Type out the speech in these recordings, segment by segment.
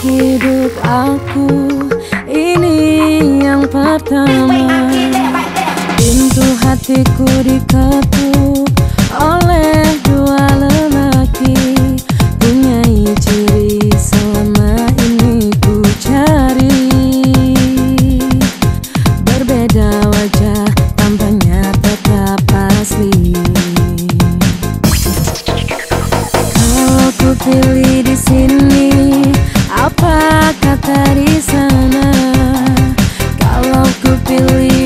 hidup aku. Ini yang pertama. Pintu hatiku diketuk oleh dua lelaki. Punya ciri selama ini ku cari. Berbeda wajah tampaknya tetap asli. Kalau ku pilih di sini apa kata di sana? Kalau ku pilih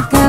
boca.